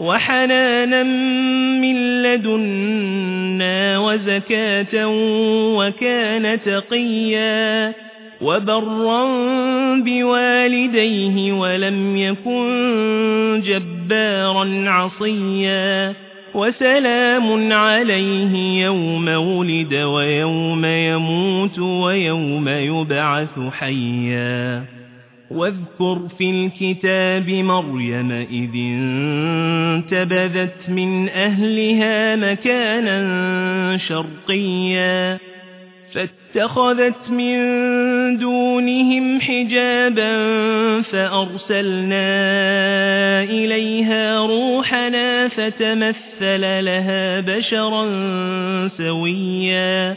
وحنانا من لدنا وزكاة وكان تقيا وبرا بوالديه ولم يكن جبارا عصيا وسلام عليه يوم ولد ويوم يموت ويوم يبعث حيا واذكر في الكتاب مريم إذ انتبذت من أهلها مكانا شرقيا فاتخذت من دونهم حجابا فأرسلنا إليها روحنا فتمثل لها بشرا سويا.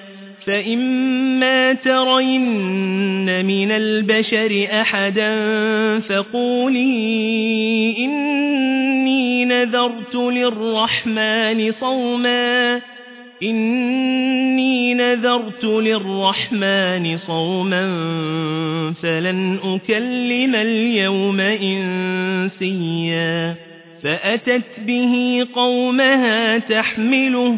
فإما ترين من البشر أحدا فقولي إني نذرت للرحمن صوما إني نذرت للرحمن صوما فلن أكلم اليوم إنسيا فأتت به قومها تحمله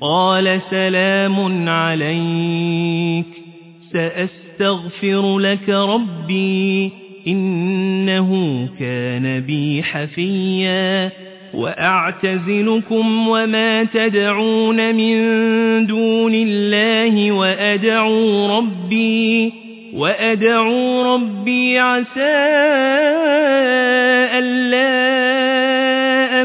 قال سلام عليك. سأستغفر لك ربي إنه كان بي حفيا. وأعتزلكم وما تدعون من دون الله وأدعو ربي وأدعو ربي عسى ألا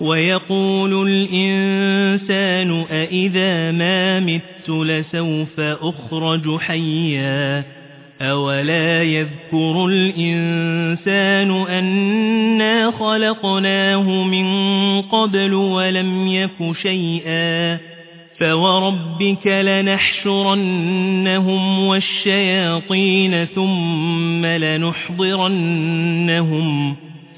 ويقول الإنسان أئذا ما مت لسوف أخرج حيا أولا يذكر الإنسان أنا خلقناه من قبل ولم يك شيئا فوربك لنحشرنهم والشياطين ثم لنحضرنهم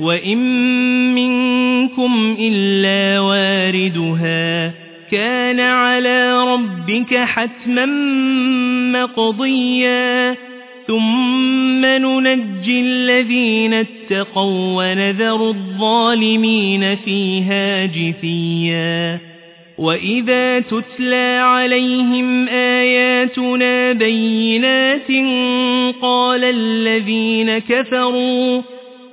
وإن منكم إلا واردها كان على ربك حتما مقضيا ثم ننجي الذين اتقوا ونذر الظالمين فيها جثيا وإذا تتلى عليهم آياتنا بينات قال الذين كفروا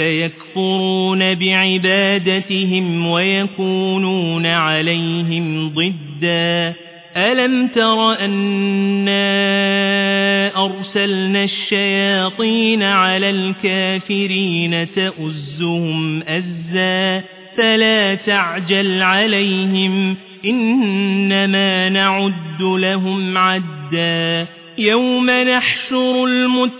سيكفرون بعبادتهم ويكونون عليهم ضدا. ألم تر أنا أرسلنا الشياطين على الكافرين تأزهم أزا؟ فلا تعجل عليهم إنما نعد لهم عدا. يوم نحشر المتقين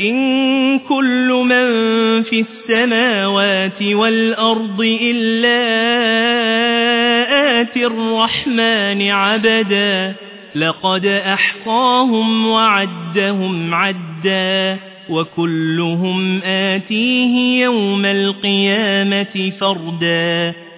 إن كل من في السماوات والأرض إلا آتي الرحمن عبدا لقد أحصاهم وعدهم عدا وكلهم آتيه يوم القيامة فردا